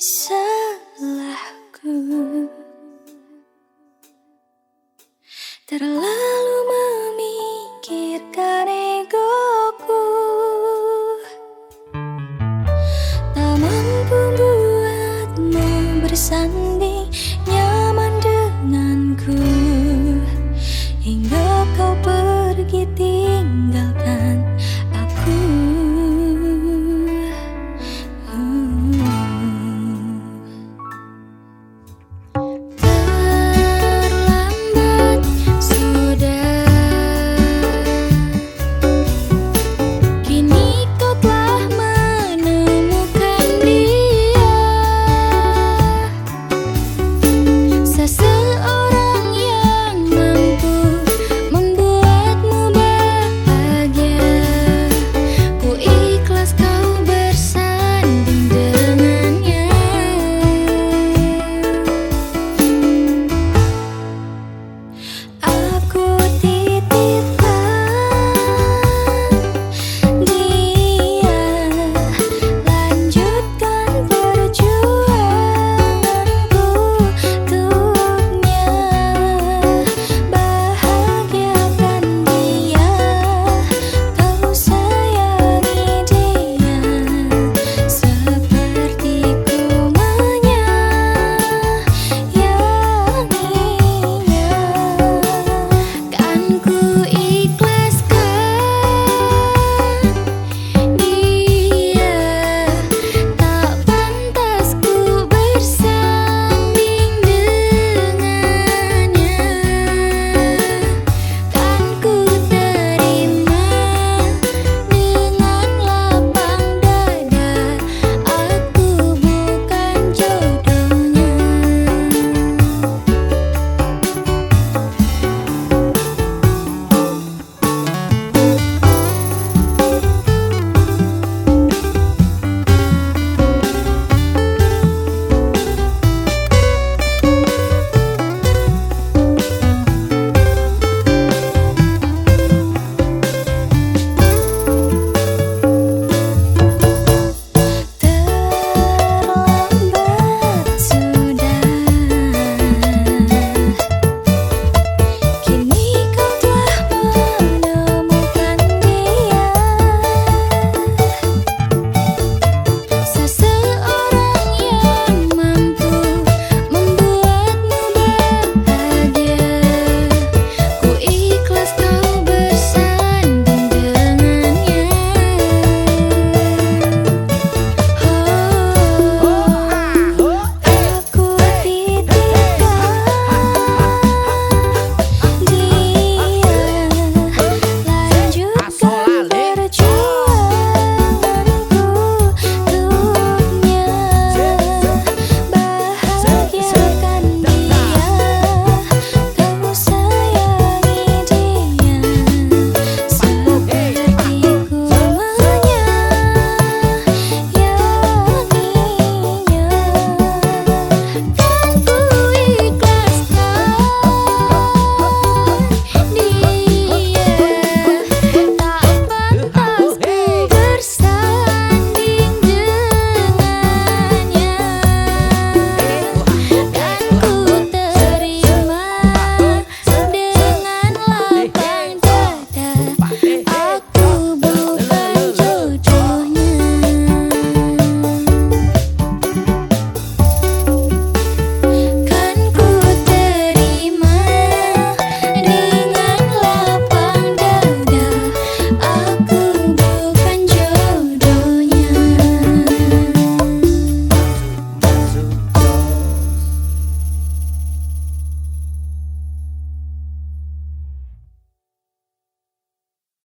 So.